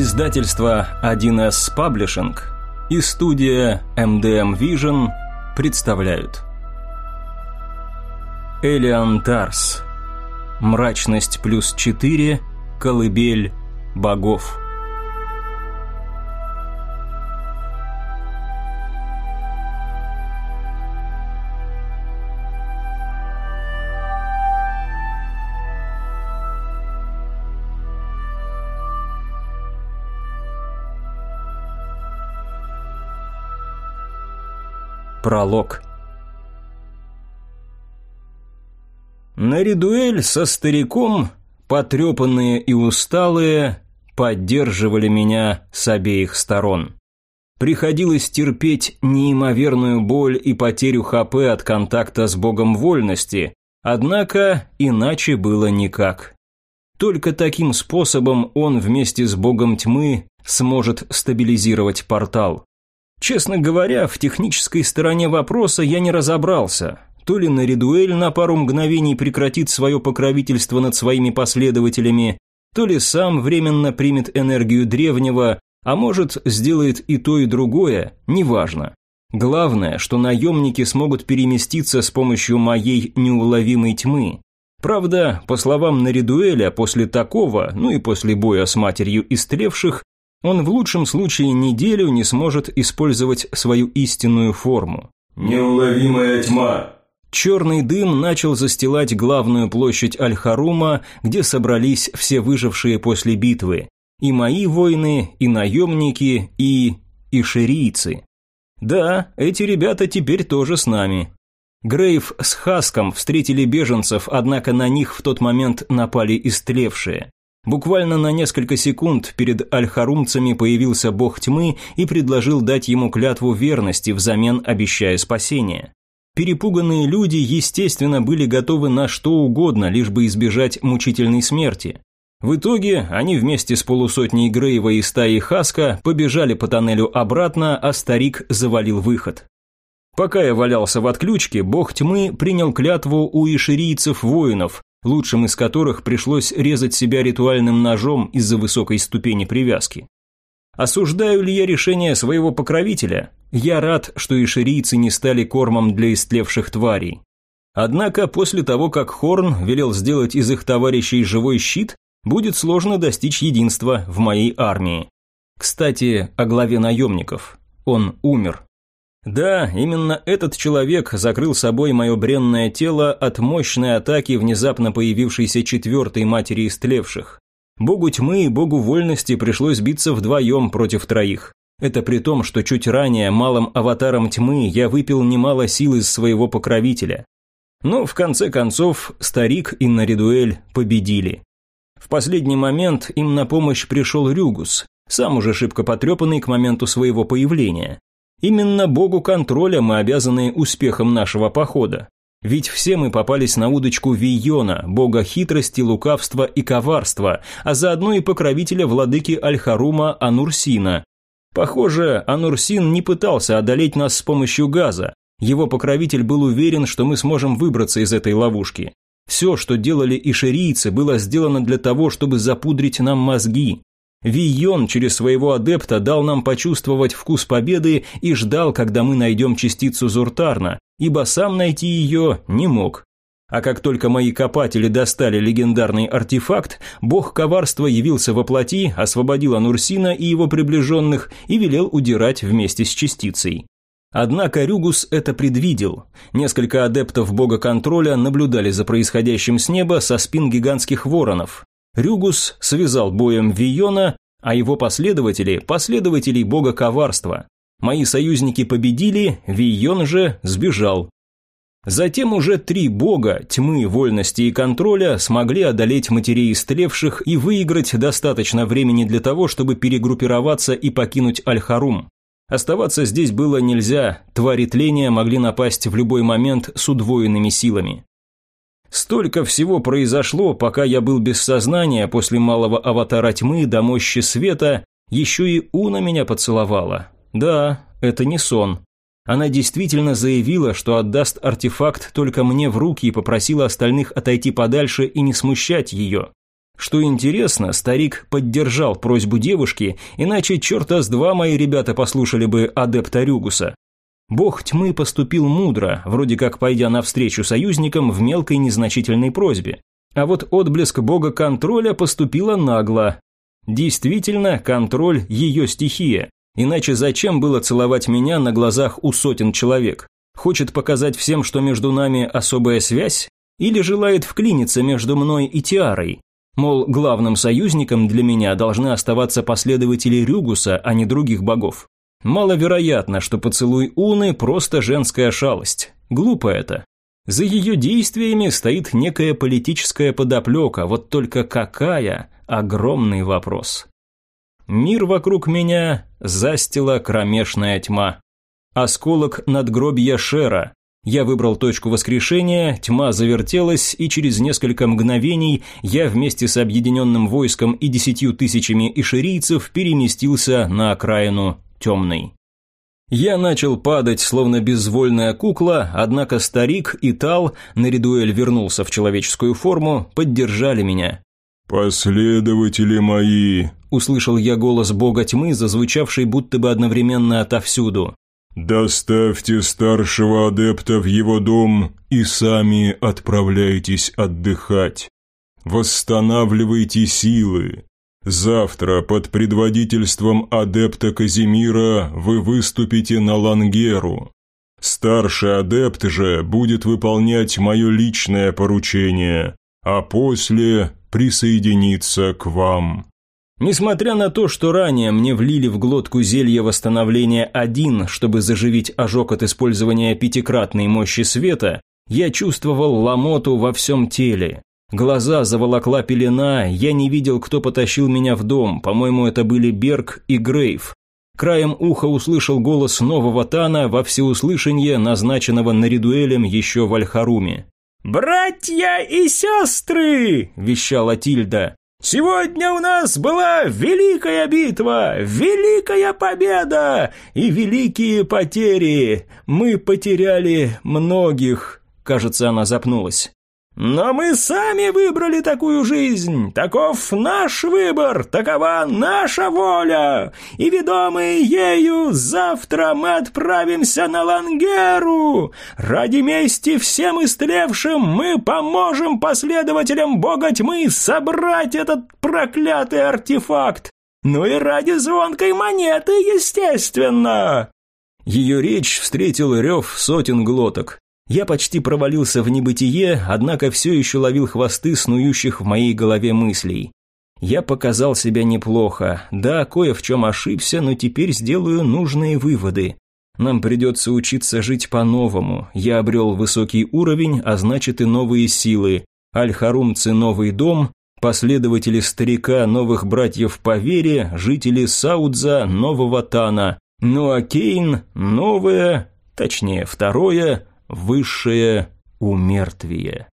Издательство 1С Паблишинг и студия MDM Vision представляют. Элиан Тарс. Мрачность плюс 4 Колыбель богов Пролог На редуэль со стариком, потрепанные и усталые, поддерживали меня с обеих сторон. Приходилось терпеть неимоверную боль и потерю ХП от контакта с богом вольности, однако иначе было никак. Только таким способом он вместе с богом тьмы сможет стабилизировать портал. Честно говоря, в технической стороне вопроса я не разобрался. То ли Наридуэль на пару мгновений прекратит свое покровительство над своими последователями, то ли сам временно примет энергию древнего, а может, сделает и то, и другое, неважно. Главное, что наемники смогут переместиться с помощью моей неуловимой тьмы. Правда, по словам Наридуэля, после такого, ну и после боя с матерью истлевших, он в лучшем случае неделю не сможет использовать свою истинную форму. Неуловимая тьма. Черный дым начал застилать главную площадь Аль-Харума, где собрались все выжившие после битвы. И мои воины, и наемники, и... и шерийцы. Да, эти ребята теперь тоже с нами. Грейв с Хаском встретили беженцев, однако на них в тот момент напали истлевшие. Буквально на несколько секунд перед альхарумцами появился бог тьмы и предложил дать ему клятву верности, взамен обещая спасение. Перепуганные люди, естественно, были готовы на что угодно, лишь бы избежать мучительной смерти. В итоге они вместе с полусотней Грейва и стаей Хаска побежали по тоннелю обратно, а старик завалил выход. Пока я валялся в отключке, бог тьмы принял клятву у иширийцев-воинов, лучшим из которых пришлось резать себя ритуальным ножом из-за высокой ступени привязки. Осуждаю ли я решение своего покровителя? Я рад, что ишерийцы не стали кормом для истлевших тварей. Однако после того, как Хорн велел сделать из их товарищей живой щит, будет сложно достичь единства в моей армии. Кстати, о главе наемников. Он умер. Да, именно этот человек закрыл собой мое бренное тело от мощной атаки внезапно появившейся четвертой матери истлевших. Богу тьмы и богу вольности пришлось биться вдвоем против троих. Это при том, что чуть ранее малым аватаром тьмы я выпил немало сил из своего покровителя. Но в конце концов старик и Наридуэль победили. В последний момент им на помощь пришел Рюгус, сам уже шибко потрепанный к моменту своего появления. Именно богу контроля мы обязаны успехом нашего похода. Ведь все мы попались на удочку Вийона, бога хитрости, лукавства и коварства, а заодно и покровителя владыки Аль-Харума Анурсина. Похоже, Анурсин не пытался одолеть нас с помощью газа. Его покровитель был уверен, что мы сможем выбраться из этой ловушки. Все, что делали и шерийцы, было сделано для того, чтобы запудрить нам мозги. Вийон через своего адепта дал нам почувствовать вкус победы и ждал, когда мы найдем частицу Зуртарна, ибо сам найти ее не мог. А как только мои копатели достали легендарный артефакт, бог коварства явился во плоти, освободил Анурсина и его приближенных и велел удирать вместе с частицей. Однако Рюгус это предвидел. Несколько адептов бога контроля наблюдали за происходящим с неба со спин гигантских воронов. Рюгус связал боем Виона, а его последователи – последователей бога коварства. Мои союзники победили, Вион же сбежал. Затем уже три бога, тьмы, вольности и контроля, смогли одолеть матерей истлевших и выиграть достаточно времени для того, чтобы перегруппироваться и покинуть Аль-Харум. Оставаться здесь было нельзя, твари тления могли напасть в любой момент с удвоенными силами. Столько всего произошло, пока я был без сознания после малого аватара тьмы до мощи света, еще и Уна меня поцеловала. Да, это не сон. Она действительно заявила, что отдаст артефакт только мне в руки и попросила остальных отойти подальше и не смущать ее. Что интересно, старик поддержал просьбу девушки, иначе черта с два мои ребята послушали бы адепта Рюгуса. Бог тьмы поступил мудро, вроде как пойдя навстречу союзникам в мелкой незначительной просьбе. А вот отблеск бога контроля поступила нагло. Действительно, контроль – ее стихия. Иначе зачем было целовать меня на глазах у сотен человек? Хочет показать всем, что между нами особая связь? Или желает вклиниться между мной и Тиарой? Мол, главным союзником для меня должны оставаться последователи Рюгуса, а не других богов. Маловероятно, что поцелуй Уны просто женская шалость. Глупо это. За ее действиями стоит некая политическая подоплека, вот только какая – огромный вопрос. Мир вокруг меня застила кромешная тьма. Осколок надгробья Шера, я выбрал точку воскрешения, тьма завертелась, и через несколько мгновений я вместе с объединенным войском и десятью тысячами ишерийцев переместился на окраину темной. Я начал падать, словно безвольная кукла, однако старик и Тал, Наридуэль вернулся в человеческую форму, поддержали меня. «Последователи мои!» – услышал я голос бога тьмы, зазвучавший будто бы одновременно отовсюду. «Доставьте старшего адепта в его дом и сами отправляйтесь отдыхать. Восстанавливайте силы. Завтра под предводительством адепта Казимира вы выступите на Лангеру. Старший адепт же будет выполнять мое личное поручение, а после присоединиться к вам». Несмотря на то, что ранее мне влили в глотку зелье восстановления один, чтобы заживить ожог от использования пятикратной мощи света, я чувствовал ломоту во всем теле. Глаза заволокла пелена, я не видел, кто потащил меня в дом, по-моему, это были Берг и Грейв. Краем уха услышал голос нового Тана во всеуслышание, назначенного Наридуэлем еще в Альхаруме. «Братья и сестры!» – вещала Тильда. Сегодня у нас была великая битва, великая победа и великие потери. Мы потеряли многих. Кажется, она запнулась. Но мы сами выбрали такую жизнь, таков наш выбор, такова наша воля, и, ведомые ею, завтра мы отправимся на Лангеру. Ради мести всем истлевшим мы поможем последователям бога тьмы собрать этот проклятый артефакт. Ну и ради звонкой монеты, естественно. Ее речь встретил рев сотен глоток. Я почти провалился в небытие, однако все еще ловил хвосты снующих в моей голове мыслей. Я показал себя неплохо, да, кое в чем ошибся, но теперь сделаю нужные выводы. Нам придется учиться жить по-новому. Я обрел высокий уровень, а значит и новые силы. Аль-Харумцы – новый дом, последователи старика новых братьев по вере, жители Саудза – нового Тана. Ну а Кейн – новое, точнее второе, высшее умертвие.